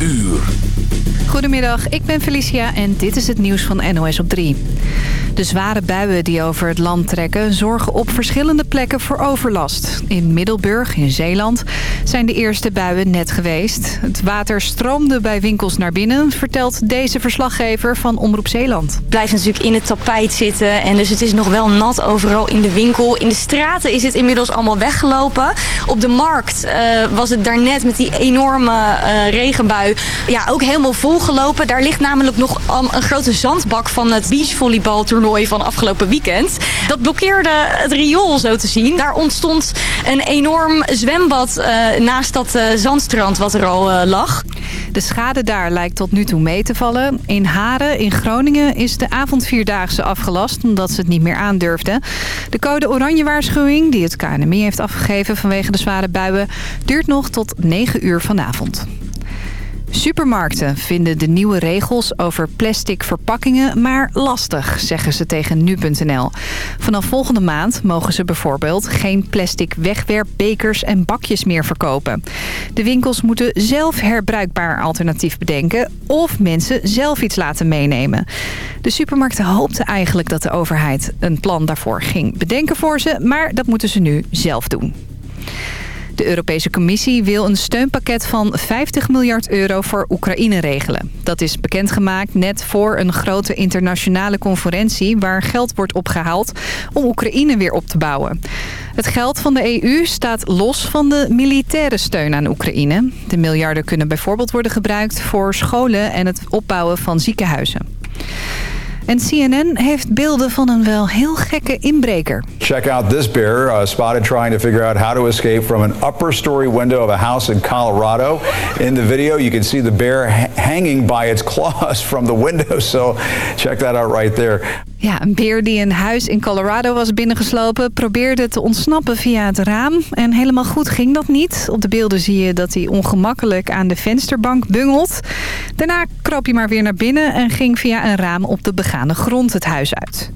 uur. Goedemiddag, ik ben Felicia en dit is het nieuws van NOS op 3. De zware buien die over het land trekken zorgen op verschillende plekken voor overlast. In Middelburg, in Zeeland, zijn de eerste buien net geweest. Het water stroomde bij winkels naar binnen, vertelt deze verslaggever van Omroep Zeeland. Het blijft natuurlijk in het tapijt zitten en dus het is nog wel nat overal in de winkel. In de straten is het inmiddels allemaal weggelopen. Op de markt uh, was het daarnet met die enorme uh, regenbui ja, ook helemaal volgelopen. Daar ligt namelijk nog een grote zandbak van het beachvolleybaltoernooi van afgelopen weekend. Dat blokkeerde het riool zo te zien. Daar ontstond een enorm zwembad uh, naast dat uh, zandstrand wat er al uh, lag. De schade daar lijkt tot nu toe mee te vallen. In Haren, in Groningen, is de avondvierdaagse afgelast omdat ze het niet meer aandurfden. De code oranje waarschuwing die het KNMI heeft afgegeven vanwege de zware buien duurt nog tot 9 uur vanavond. Supermarkten vinden de nieuwe regels over plastic verpakkingen maar lastig, zeggen ze tegen nu.nl. Vanaf volgende maand mogen ze bijvoorbeeld geen plastic wegwerpbekers en bakjes meer verkopen. De winkels moeten zelf herbruikbaar alternatief bedenken of mensen zelf iets laten meenemen. De supermarkten hoopten eigenlijk dat de overheid een plan daarvoor ging bedenken voor ze, maar dat moeten ze nu zelf doen. De Europese Commissie wil een steunpakket van 50 miljard euro voor Oekraïne regelen. Dat is bekendgemaakt net voor een grote internationale conferentie... waar geld wordt opgehaald om Oekraïne weer op te bouwen. Het geld van de EU staat los van de militaire steun aan Oekraïne. De miljarden kunnen bijvoorbeeld worden gebruikt voor scholen en het opbouwen van ziekenhuizen. En CNN heeft beelden van een wel heel gekke inbreker. Check out this bear uh, spotted trying to figure out how to escape from an upper story window of a house in Colorado. In the video you can see the bear ha hanging by its claws from the window. So check that out right there. Ja, een beer die een huis in Colorado was binnengeslopen... probeerde te ontsnappen via het raam. En helemaal goed ging dat niet. Op de beelden zie je dat hij ongemakkelijk aan de vensterbank bungelt. Daarna kroop hij maar weer naar binnen... en ging via een raam op de begane grond het huis uit.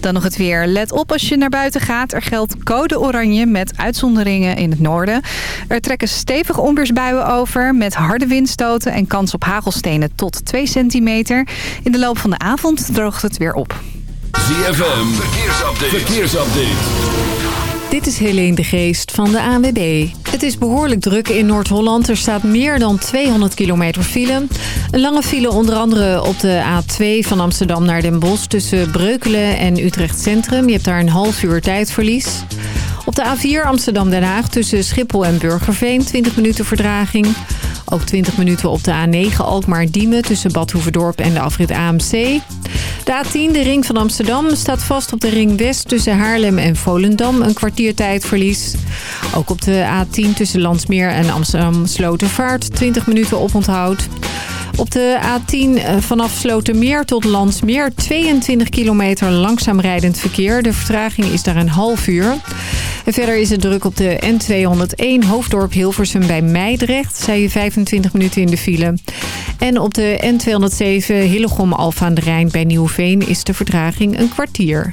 Dan nog het weer. Let op als je naar buiten gaat. Er geldt code oranje met uitzonderingen in het noorden. Er trekken stevige onweersbuien over... met harde windstoten en kans op hagelstenen tot 2 centimeter. In de loop van de avond droogt het weer op. ZFM, verkeersupdate. verkeersupdate. Dit is Helene de Geest van de ANWB. Het is behoorlijk druk in Noord-Holland. Er staat meer dan 200 kilometer file. Een lange file onder andere op de A2 van Amsterdam naar Den Bosch... tussen Breukelen en Utrecht Centrum. Je hebt daar een half uur tijdverlies. Op de A4 Amsterdam-Den Haag tussen Schiphol en Burgerveen... 20 minuten verdraging. Ook 20 minuten op de A9 Alkmaar-Diemen tussen Bad Hoeverdorp en de afrit AMC. De A10, de ring van Amsterdam, staat vast op de ring West tussen Haarlem en Volendam. Een kwartier tijdverlies. Ook op de A10 tussen Landsmeer en Amsterdam-Slotervaart 20 minuten oponthoud. Op de A10 vanaf Slotermeer tot Landsmeer 22 kilometer langzaam rijdend verkeer. De vertraging is daar een half uur. En verder is het druk op de N201 Hoofddorp Hilversum bij Meidrecht. Zij je 25 minuten in de file. En op de N207 Hillegom Alfa aan de Rijn bij Nieuwveen is de vertraging een kwartier.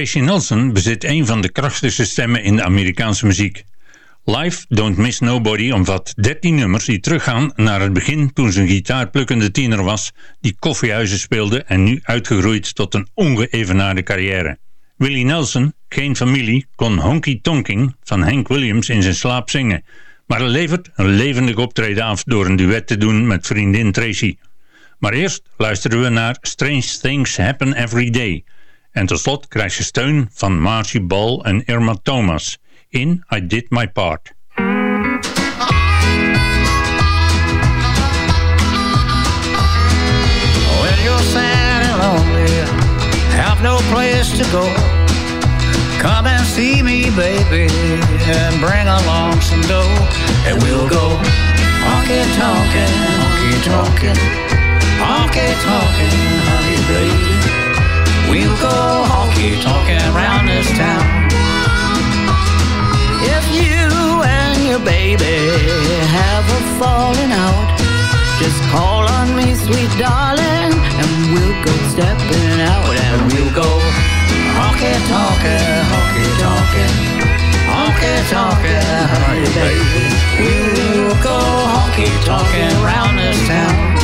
Tracy Nelson bezit een van de krachtigste stemmen in de Amerikaanse muziek. Live Don't Miss Nobody omvat 13 nummers die teruggaan naar het begin toen ze een gitaarplukkende tiener was die koffiehuizen speelde en nu uitgegroeid tot een ongeëvenaarde carrière. Willie Nelson, geen familie, kon Honky Tonking van Hank Williams in zijn slaap zingen, maar levert een levendig optreden af door een duet te doen met vriendin Tracy. Maar eerst luisteren we naar Strange Things Happen Every Day. En tot slot krijgt ze steun van Marcy Ball en Irma Thomas in I Did My Part. When you're sad and lonely, have no place to go. Come and see me, baby, and bring along some dough. And we'll go honky tonkin', honky tonkin', honky tonkin', honey, baby. We'll go honky tonkin' around this town. If you and your baby have a falling out, just call on me, sweet darling, and we'll go stepping out and we'll go honky tonkin', honky tonkin', honky tonkin', honey baby. We'll go honky tonkin' around this town.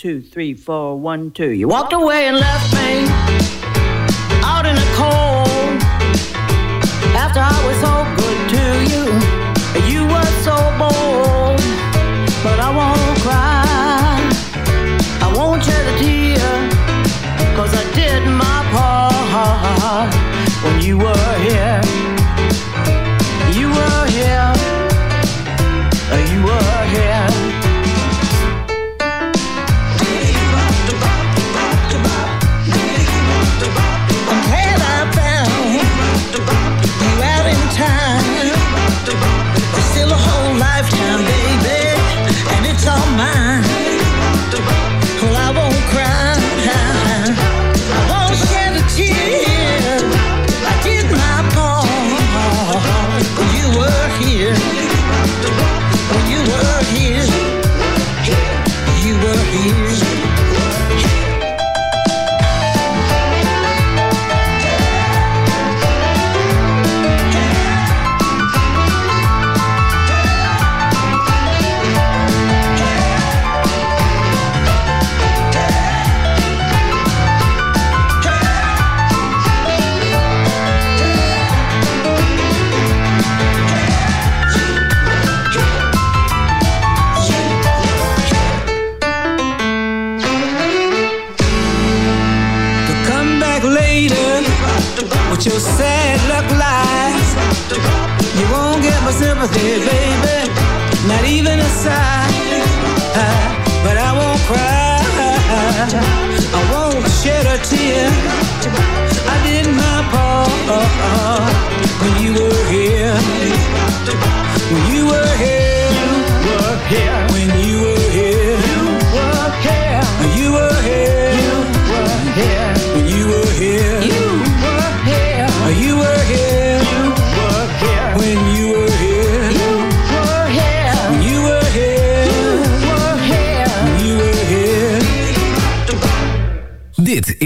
Two, three, four, one, two. You walked away and left me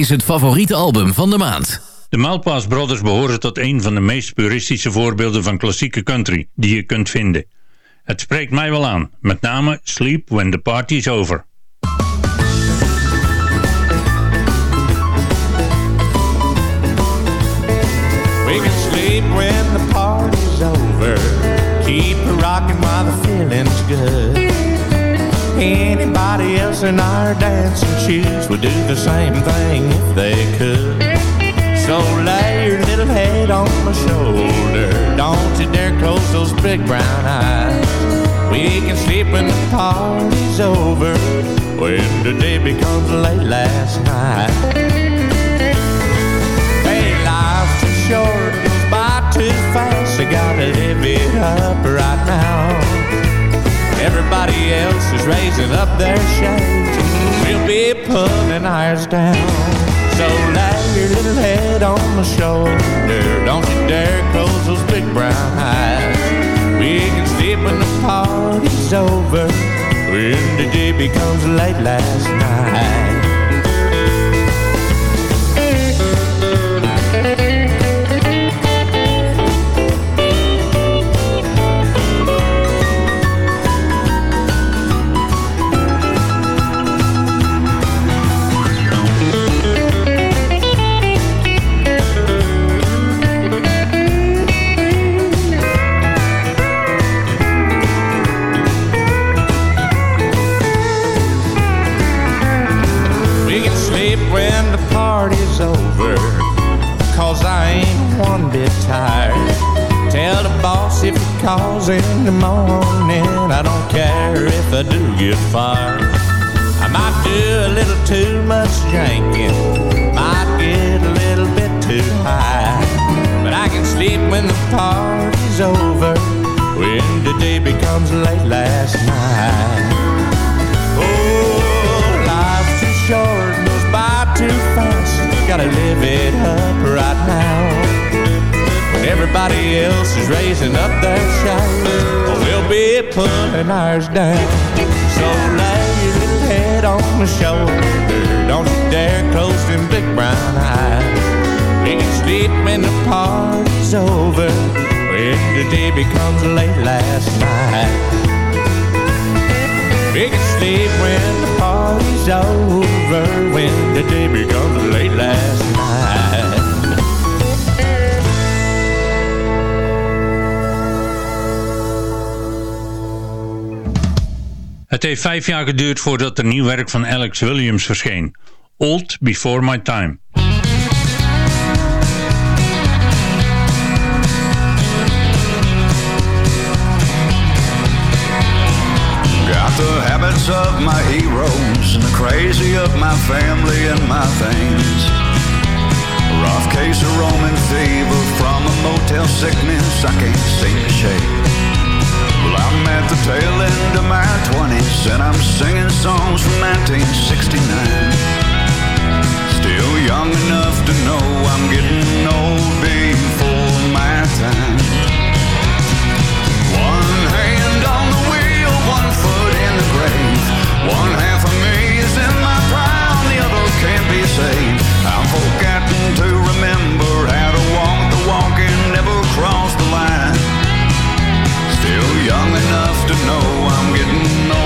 is het favoriete album van de maand. De Malpass Brothers behoren tot een van de meest puristische voorbeelden van klassieke country die je kunt vinden. Het spreekt mij wel aan, met name Sleep When the Party's Over. We can sleep when the party's over. Keep it rocking while the feeling's good. Anybody else in our dancing shoes would do the same thing if they could. So lay your little head on my shoulder. Don't you dare close those big brown eyes. We can sleep when the party's over. When the day becomes late last night. Hey, life's too short, goes by too fast. You gotta live it up right now. Everybody else is raising up their shades. We'll be pulling ours down. So lay your little head on my shoulder. Don't you dare close those big brown eyes. We can sleep when the party's over. When the day becomes late last night. In the morning. I don't care if I do get fired. I might do a little too much drinking. Might get a little bit too high. But I can sleep when the party's over. When the day becomes late last night. Oh, life's too short, goes by too fast. Gotta live it up right now. Everybody else is raising up their shades, we'll be pulling ours down. So lay your little head on my shoulder. Don't you dare close them big brown eyes. Can sleep when the party's over. When the day becomes late last night. We can sleep when the party's over. When the day becomes late last night. Heeft vijf jaar geduurd voordat er nieuw werk van Alex Williams verscheen. Old Before My Time. Got the habits of my heroes and the crazy of my family and my things. Rough case of Roman fever from a motel sickness I can't seem to shake. Well, I'm at the tail end of my 20s and I'm singing songs from 1969. Still young enough to know I'm getting old before my time. One hand on the wheel, one foot in the grave. One half young enough to know I'm getting old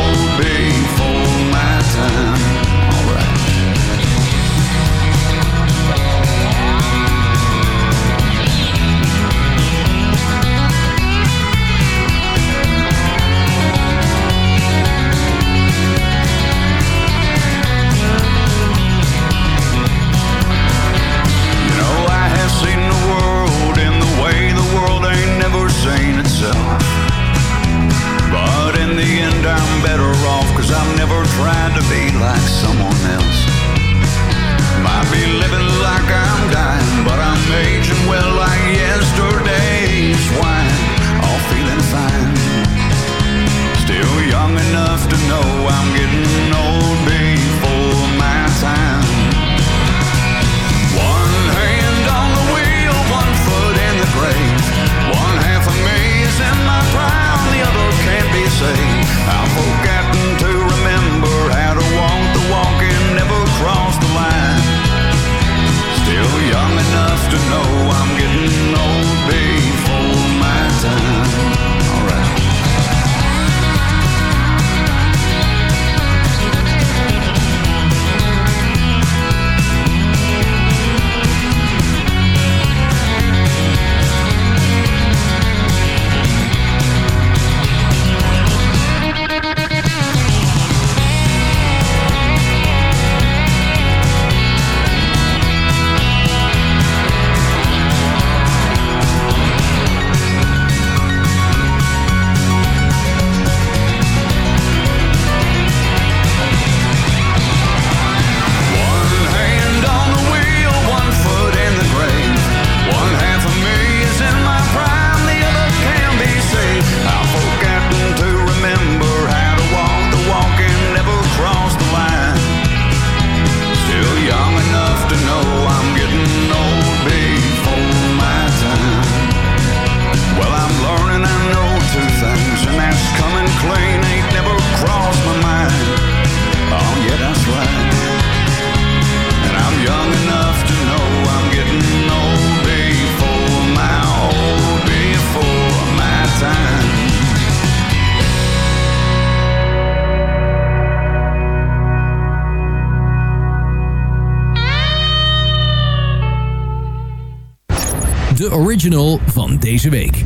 deze week.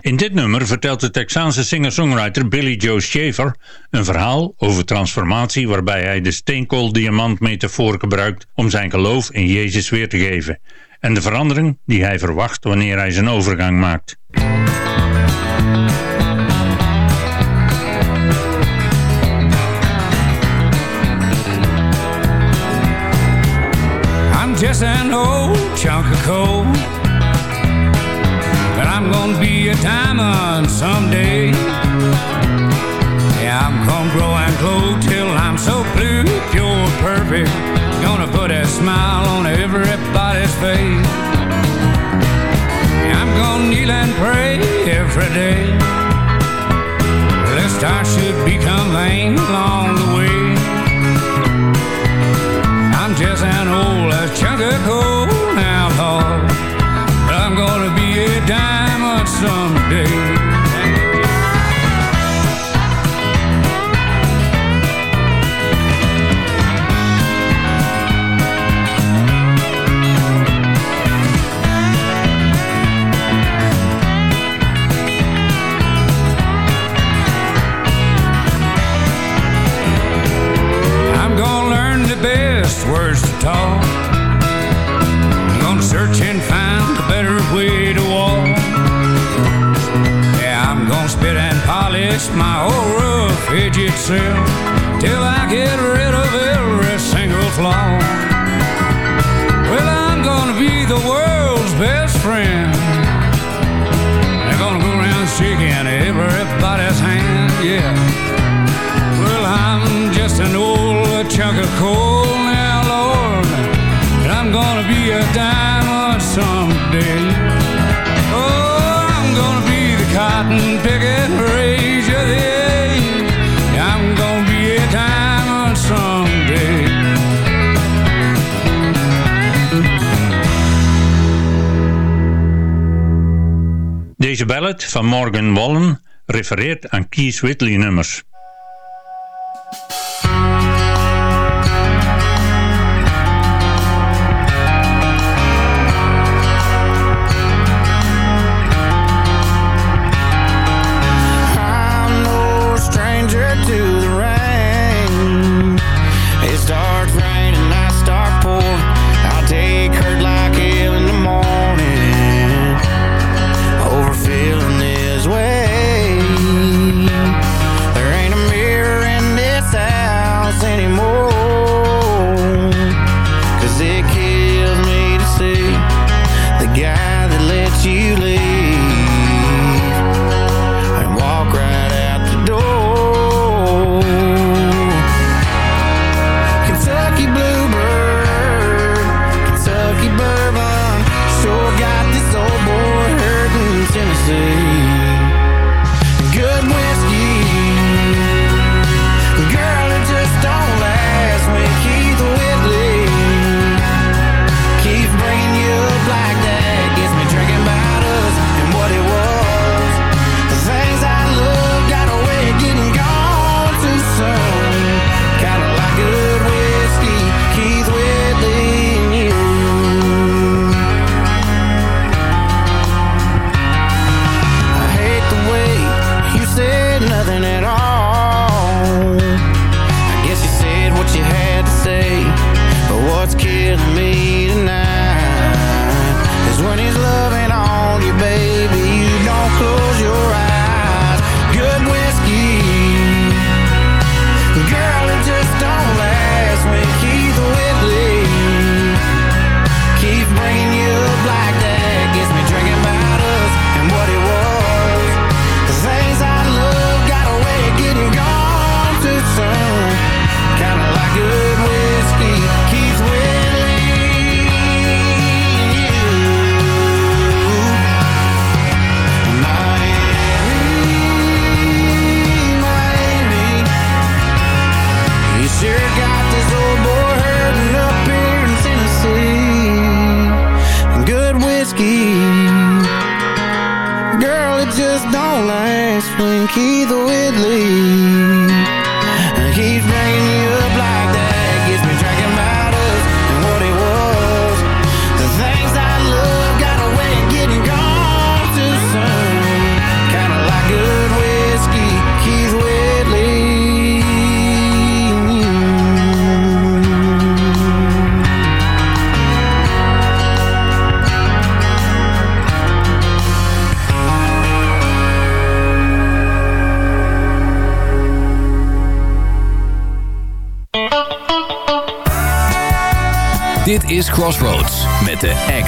In dit nummer vertelt de Texaanse singer-songwriter Billy Joe Shaver een verhaal over transformatie waarbij hij de steenkool-diamant-metafoor gebruikt om zijn geloof in Jezus weer te geven en de verandering die hij verwacht wanneer hij zijn overgang maakt. I'm just an old chunk coal I'm gonna be a diamond someday. Yeah, I'm gonna grow and glow till I'm so blue, pure, perfect. Gonna put a smile on everybody's face. Yeah, I'm gonna kneel and pray every day. Lest I should become lame along the way. I'm just an old chunk of coal now, Lord. But I'm gonna be day van Morgan Wallen refereert aan Keith Whitley nummers.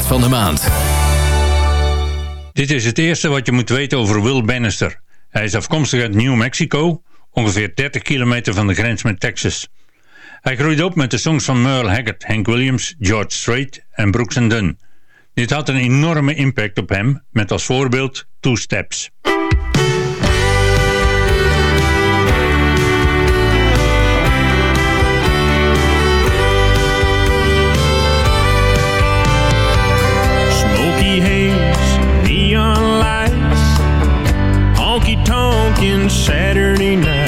van de maand. Dit is het eerste wat je moet weten over Will Bannister. Hij is afkomstig uit New Mexico, ongeveer 30 kilometer van de grens met Texas. Hij groeide op met de songs van Merle Haggard, Hank Williams, George Strait en Brooks Dunn. Dit had een enorme impact op hem, met als voorbeeld Two Steps. neon lights, honky tonkin' Saturday night.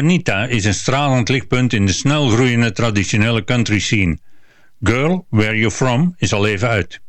Anita is een stralend lichtpunt in de snelgroeiende traditionele country scene. Girl, Where You From is al even uit.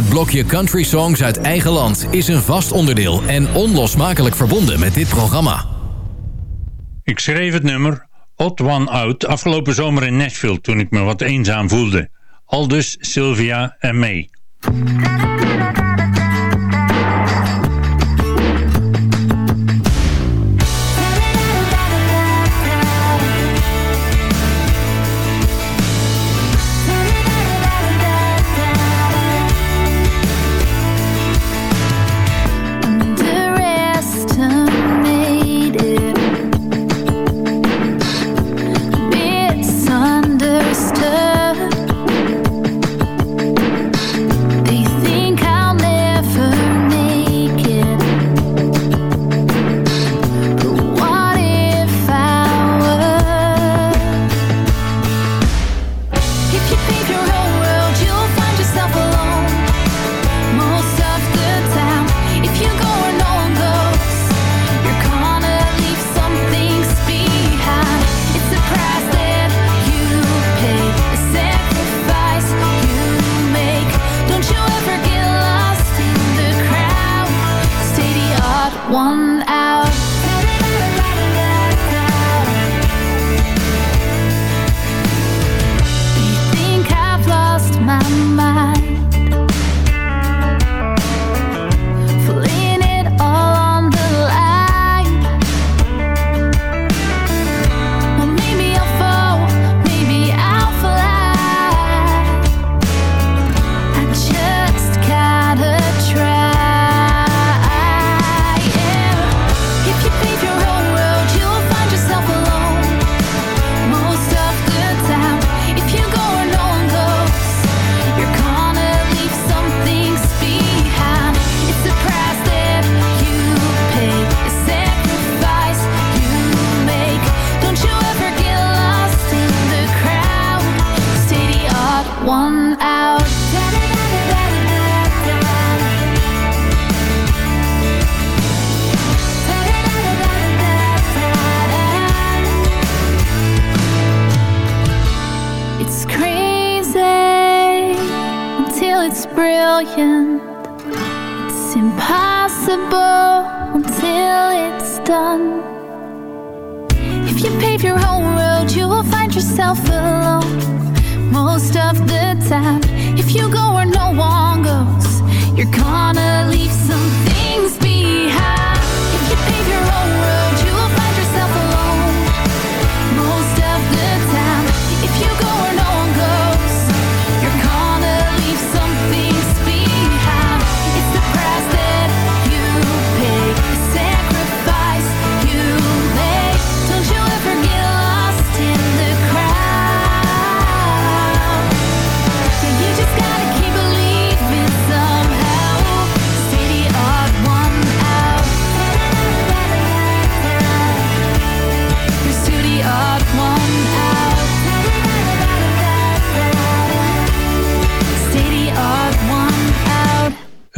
Blokje country songs uit eigen land is een vast onderdeel en onlosmakelijk verbonden met dit programma. Ik schreef het nummer Odd One Out afgelopen zomer in Nashville toen ik me wat eenzaam voelde. Aldus, Sylvia en May.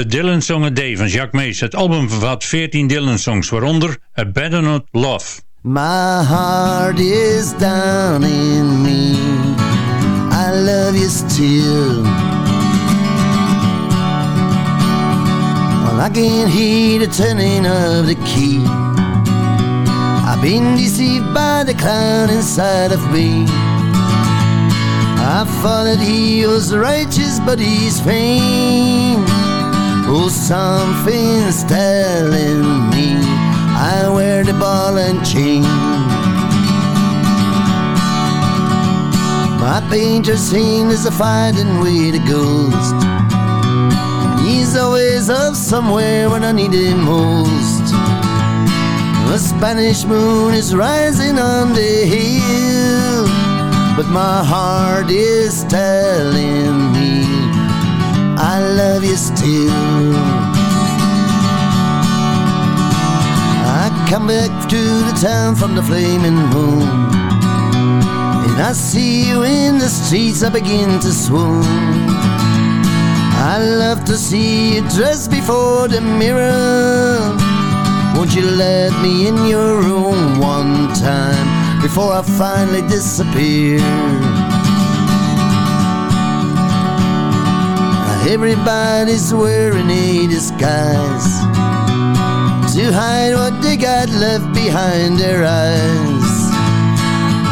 Het Dylan Song Day van Jacques Mees. Het album bevat 14 Dylan songs, waaronder A Better Not Love. My heart is down in me. I love you still. Well, I can hear the turning of the key. I've been deceived by the clown inside of me. I thought that he was righteous, but he's vain. Oh, something's telling me I wear the ball and chain. My painter scene is a fighting with a ghost. He's always up somewhere when I need him most. The Spanish moon is rising on the hill, but my heart is telling me I love you still. I come back to the town from the flaming moon. And I see you in the streets, I begin to swoon. I love to see you dressed before the mirror. Won't you let me in your room one time before I finally disappear? Everybody's wearing a disguise to hide what they got left behind their eyes.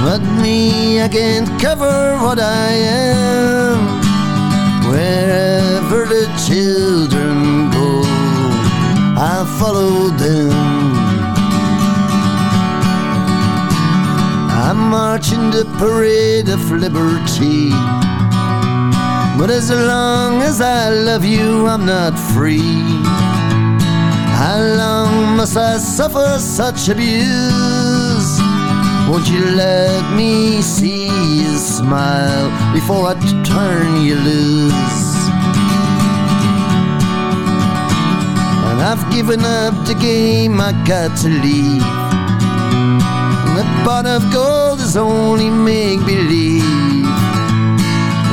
But me, I can't cover what I am. Wherever the children go, I follow them. I'm marching the parade of liberty. But as long as I love you, I'm not free. How long must I suffer such abuse? Won't you let me see you smile before I turn you loose? And I've given up the game, I got to leave. The pot of gold is only make believe.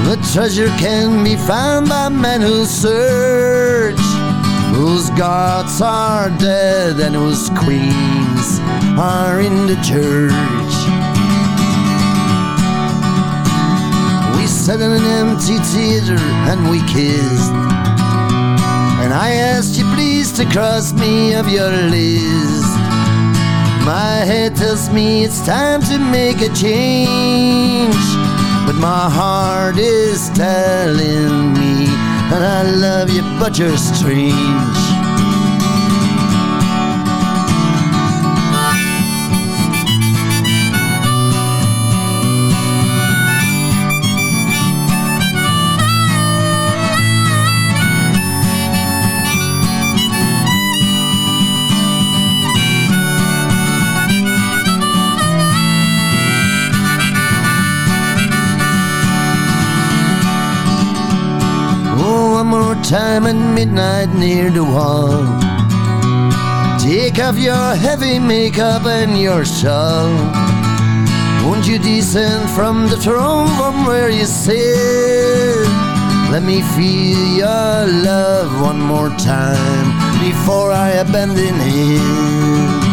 The treasure can be found by men who search. Whose gods are dead and whose queens are in the church. We sat in an empty theater and we kissed. And I asked you please to cross me off your list. My head tells me it's time to make a change. But my heart is telling me that I love you, but you're strange. Time at midnight near the wall. Take off your heavy makeup and your shawl. Won't you descend from the throne from where you sit? Let me feel your love one more time before I abandon it.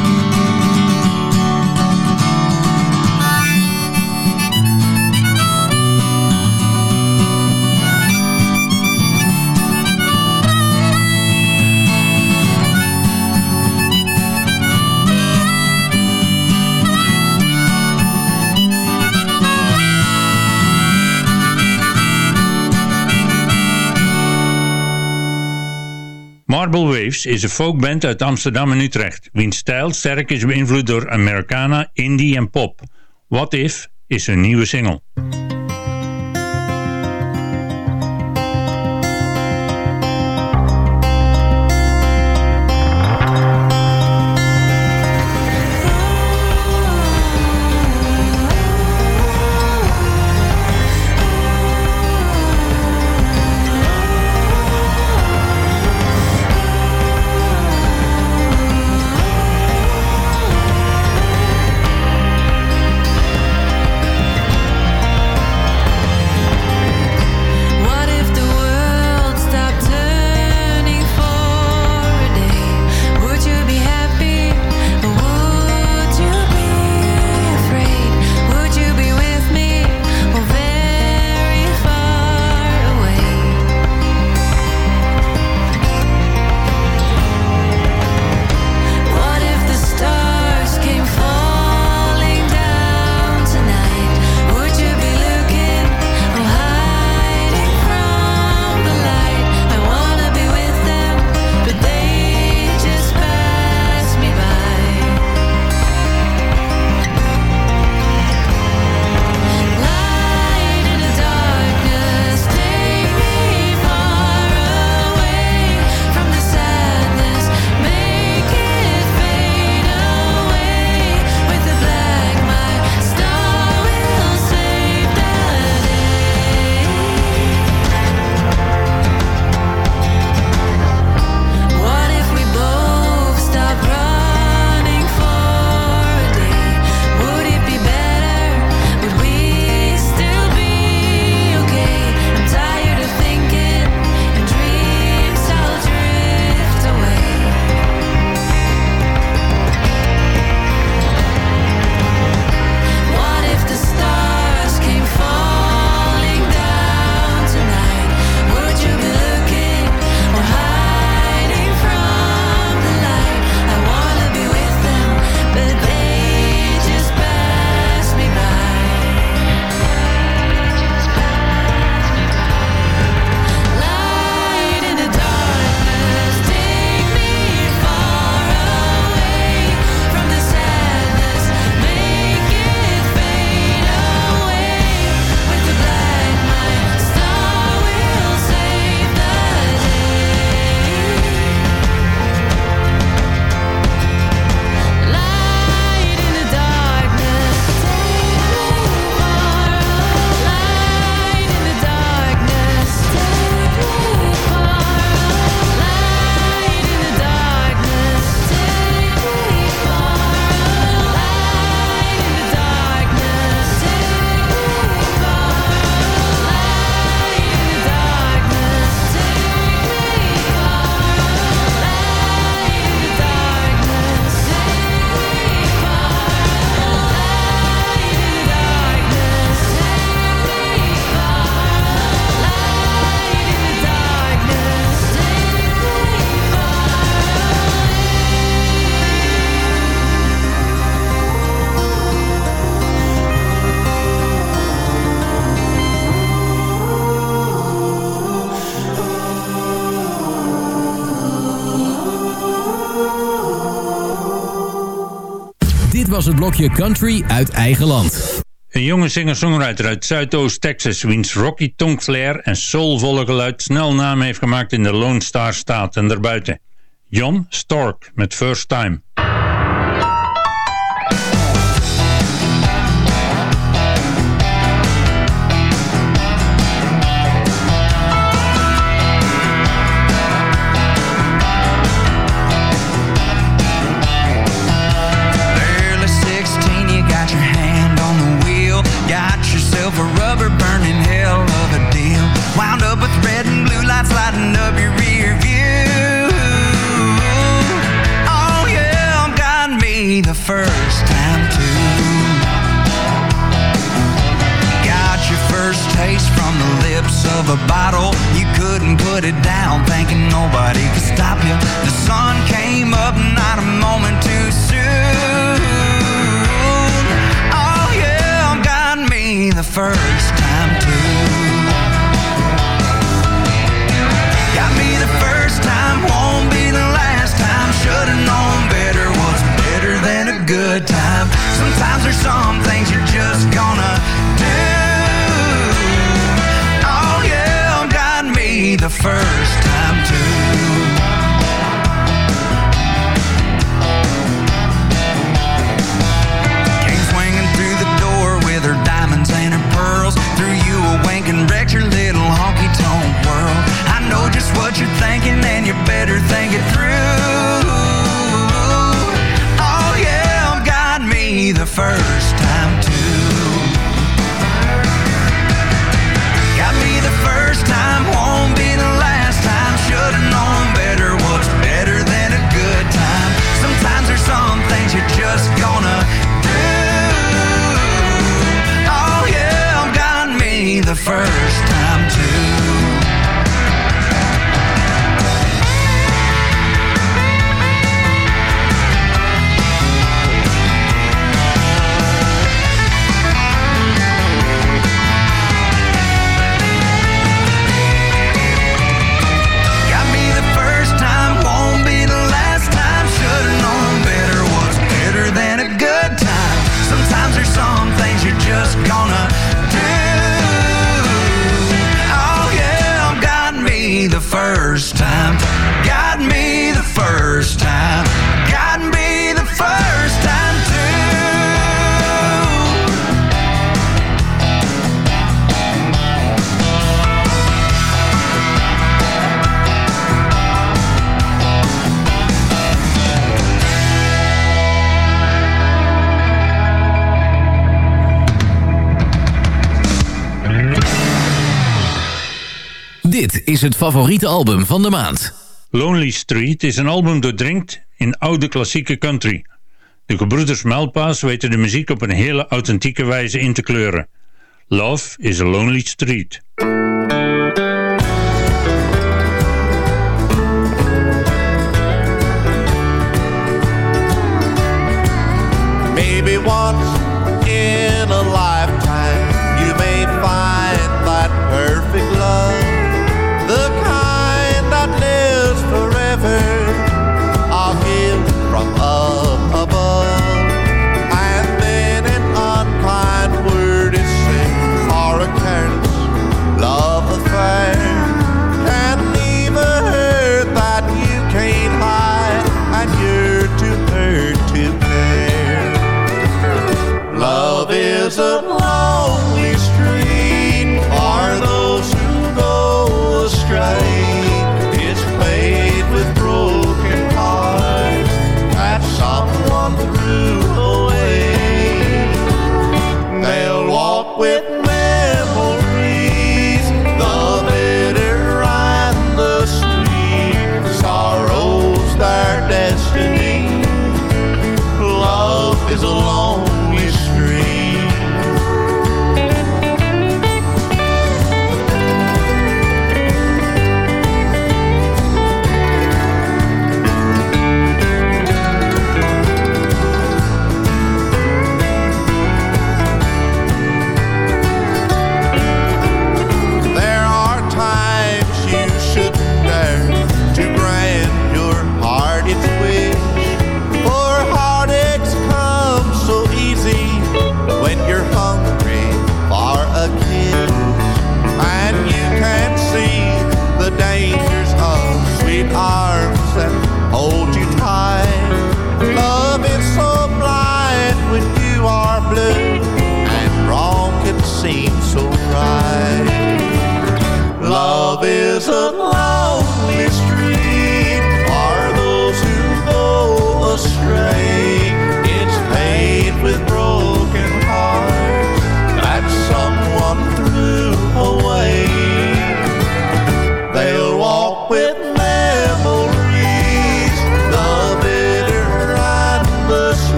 Marble Waves is een folkband uit Amsterdam en Utrecht, wiens stijl sterk is beïnvloed door Americana, indie en pop. What If is hun nieuwe single. blokje country uit eigen land. Een jonge singer-songwriter uit Zuidoost-Texas wiens rocky tongflair en soulvolle geluid snel naam heeft gemaakt in de Lone Star staat en daarbuiten. John Stork met First Time. The bottle, you couldn't put it down, thinking nobody could stop you. The sun came up, not a moment too soon. Oh yeah, got me the first time too. Got me the first time, won't be the last time. Should've known better, better than a good time. Sometimes there's something. is het favoriete album van de maand. Lonely Street is een album doordringt in oude klassieke country. De gebroeders Melpaas weten de muziek op een hele authentieke wijze in te kleuren. Love is a Lonely Street.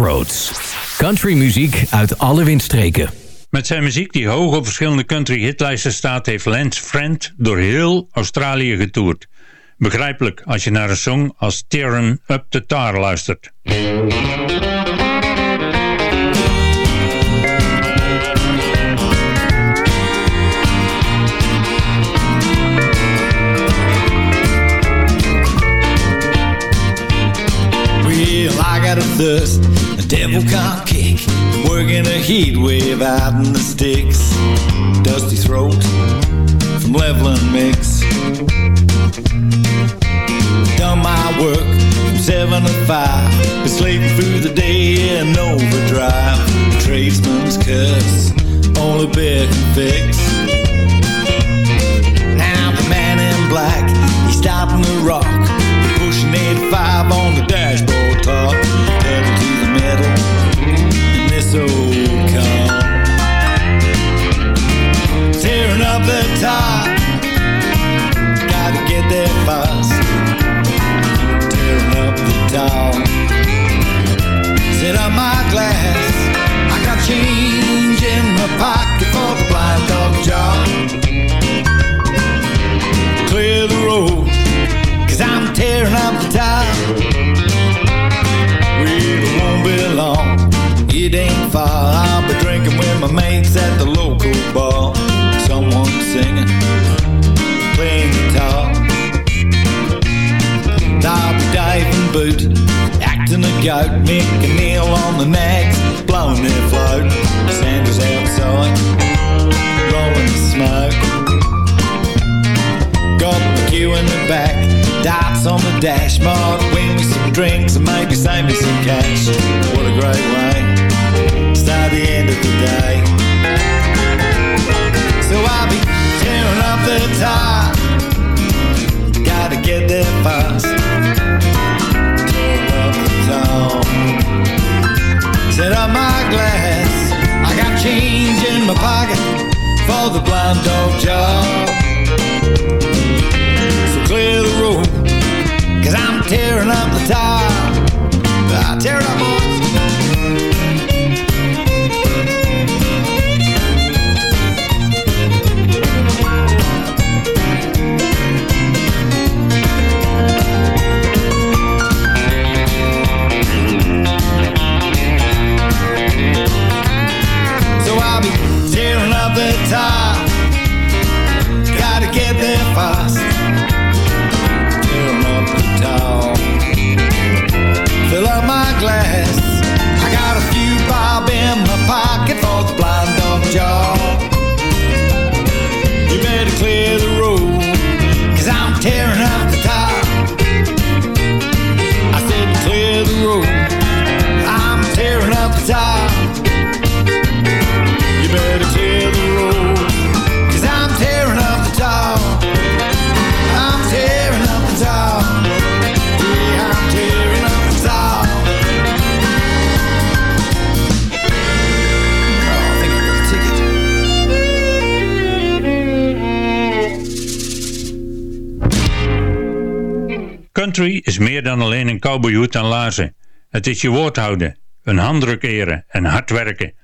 Crossroads. Country muziek uit alle windstreken. Met zijn muziek die hoog op verschillende country hitlijsten staat... heeft Lance Friend door heel Australië getoerd. Begrijpelijk als je naar een song als Tearin' Up the Tar luistert. Well, I got a thirst, devil can't kick. Working a heat wave out in the sticks. Dusty throat from leveling mix. Done my work from seven to five. Been slaving through the day in overdrive. Tradesman's curse, only bear can fix. Now the man in black, he's stopping the rock. Pushing 85 on the dashboard top middle Country is meer dan alleen een cowboyhoed en laarzen. Het is je woord houden, een handdruk eren en hard werken.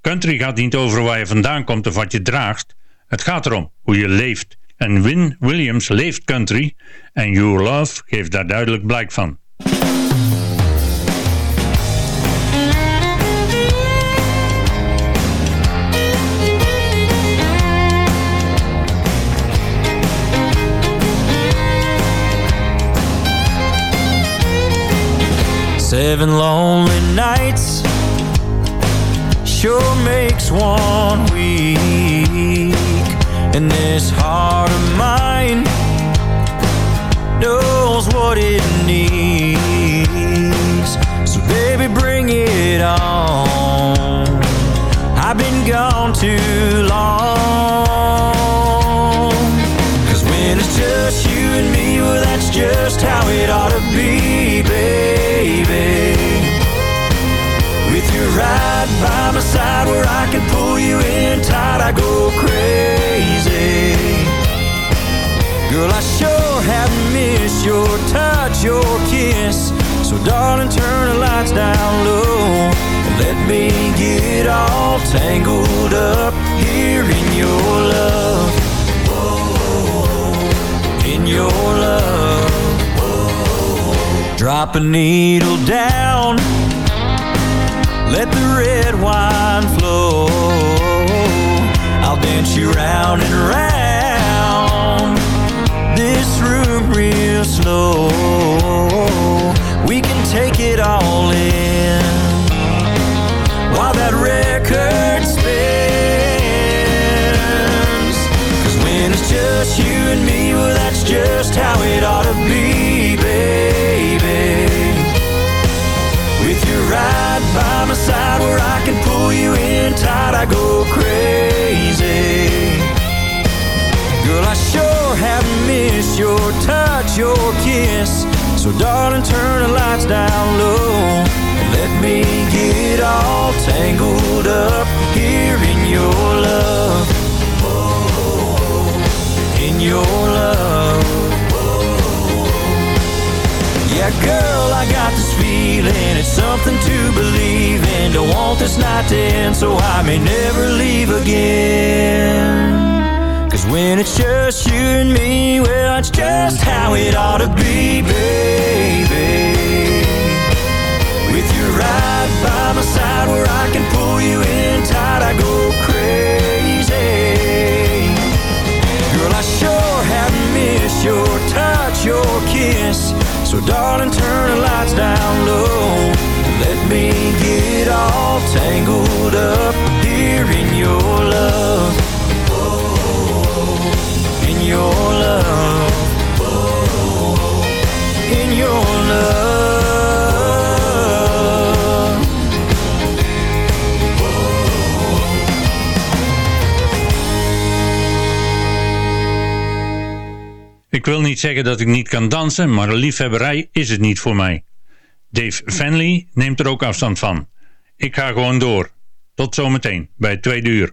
Country gaat niet over waar je vandaan komt of wat je draagt. Het gaat erom hoe je leeft. En Win Williams leeft country en Your Love geeft daar duidelijk blijk van. Seven lonely nights sure makes one weak. And this heart of mine knows what it needs. So baby, bring it on. I've been gone too long. Cause when it's just you and me, well, that's just how it ought to be, right by my side where I can pull you in tight, I go crazy. Girl, I sure have missed your touch, your kiss. So darling, turn the lights down low and let me get all tangled up here in your love. Oh, in your love. Drop a needle down. Let the red wine flow. I'll dance you round and round this room real slow. We can take it all in while that record spins. Cause when it's just you and me, well, that's just how it ought to be, baby. Right by my side where I can pull you in tight, I go crazy. Girl, I sure have missed your touch, your kiss. So darling, turn the lights down low and let me get all tangled up here in your love. In your love. Yeah, girl, I got feeling. It's something to believe in. Don't want this night to end So I may never leave again. Cause when it's just you and me Well, it's just how it ought to be, baby. With you right by my side Where I can pull you in tight I go crazy. Girl, I sure have missed your touch, your kiss So darling, turn the lights down low. Let me get all tangled up here in your love. Oh, in your love Ik wil niet zeggen dat ik niet kan dansen, maar liefhebberij is het niet voor mij. Dave Fenley neemt er ook afstand van. Ik ga gewoon door. Tot zometeen bij het tweede uur.